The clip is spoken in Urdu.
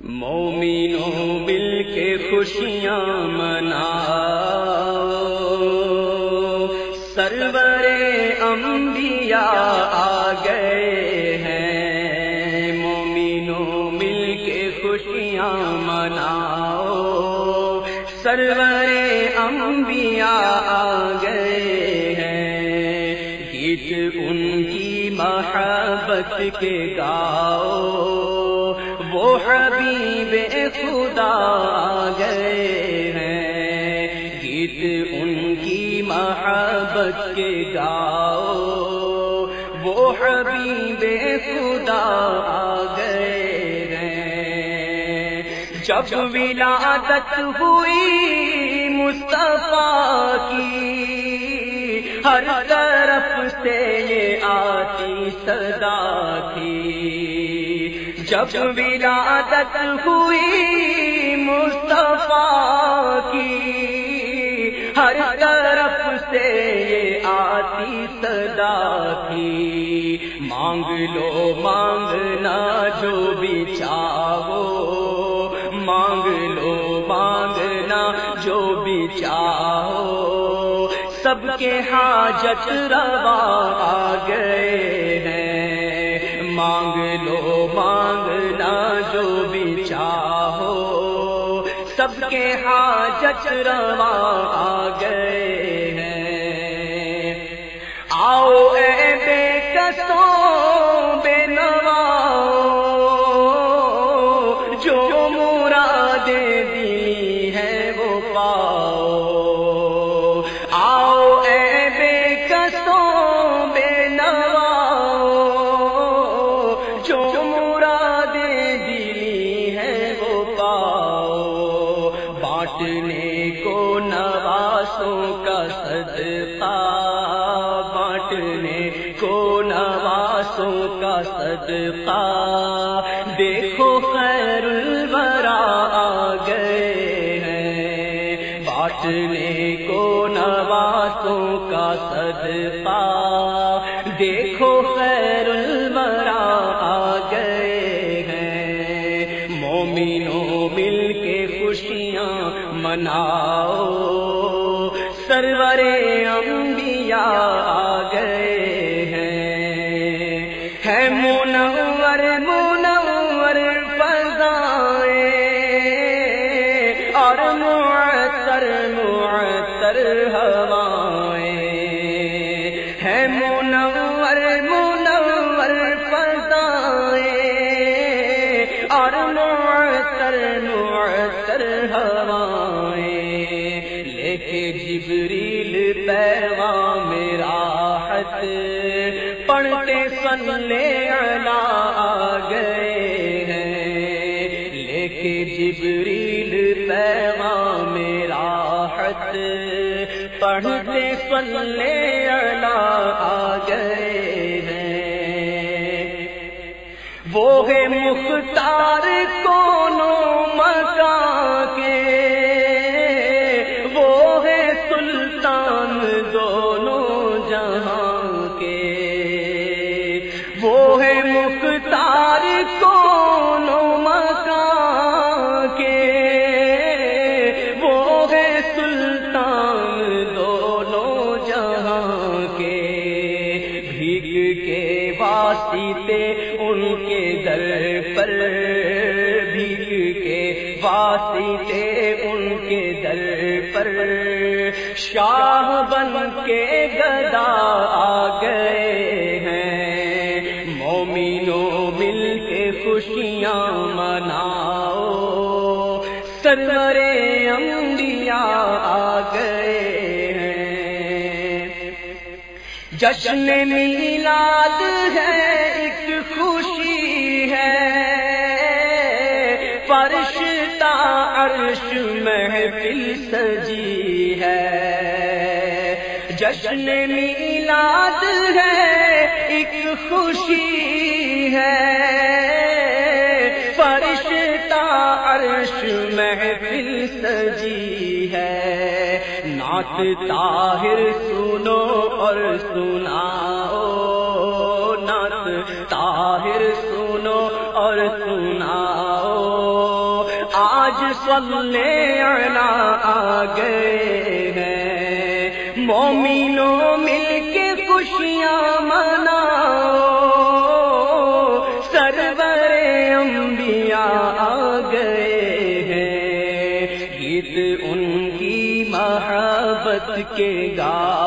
مومینوں مل کے خوشیاں منا سرور انبیاء آ گئے ہیں۔ مومینوں مل کے خوشیاں مناؤ۔ سرور انبیاء آ گئے ہیں۔ گیت ان کی محبت کے گاؤ۔ حبیب خدا گئے ہیں۔ گیت ان کی محبت کے گاؤ۔ وہ حبیب خدا گئے ہیں۔ جب ولادت ہوئی مصطفیٰ کی، ہر طرف سے یہ آتی صدا تھی۔ جب ولادت ہوئی مصطفیٰ کی، ہر طرف سے یہ آتی صدا تھی مانگ لو مانگنا جو بھی چاہو۔ مانگ لو مانگنا جو بھی چاہو۔ سب کے حاجت روا آ گئے ہیں۔ مانگ لو مانگنا جو بھی چاہو۔ سب کے حاجت روا آ گئے ہیں۔ آؤ اے بے کسوں، بے نوا جو مراد نواسوں کا صدقہ بانٹنے کو نواسوں کا صدقہ۔ دیکھو انبیاء آ گئے ہیں۔ ہے منور منور فضائے، اور معطر معطر ہوائیں ہے منور منور فضائے، اور معطر معطر ہوائیں پیغام راحت پڑھتے سلے علا آ گئے ہیں۔ لے کے جبریل پیغام راحت پڑھتے سلے علا آ گئے ہیں۔ وہ ہے مختار کونوں واسطے ان کے در پر شاہ بن کے گدا آ گئے ہیں۔ مومنوں مل کے خوشیاں مناؤ۔ سرور انبیاء آ گئے ہیں۔ جشن میلاد ہے، ایک خوشی ہے۔ عرش محفل سجی ہے۔ جشن میلاد ہے، ایک خوشی ہے۔ فرشتہ عرش محفل سجی ہے۔ نعت طاہر سنو اور سناؤ۔ نعت طاہر سنو اور سناؤ۔ صلی علی آ گئے ہیں۔ مومنوں مل کے خوشیاں منا سرور انبیاء آ گئے ہیں۔ گیت ان کی محبت کے گاؤ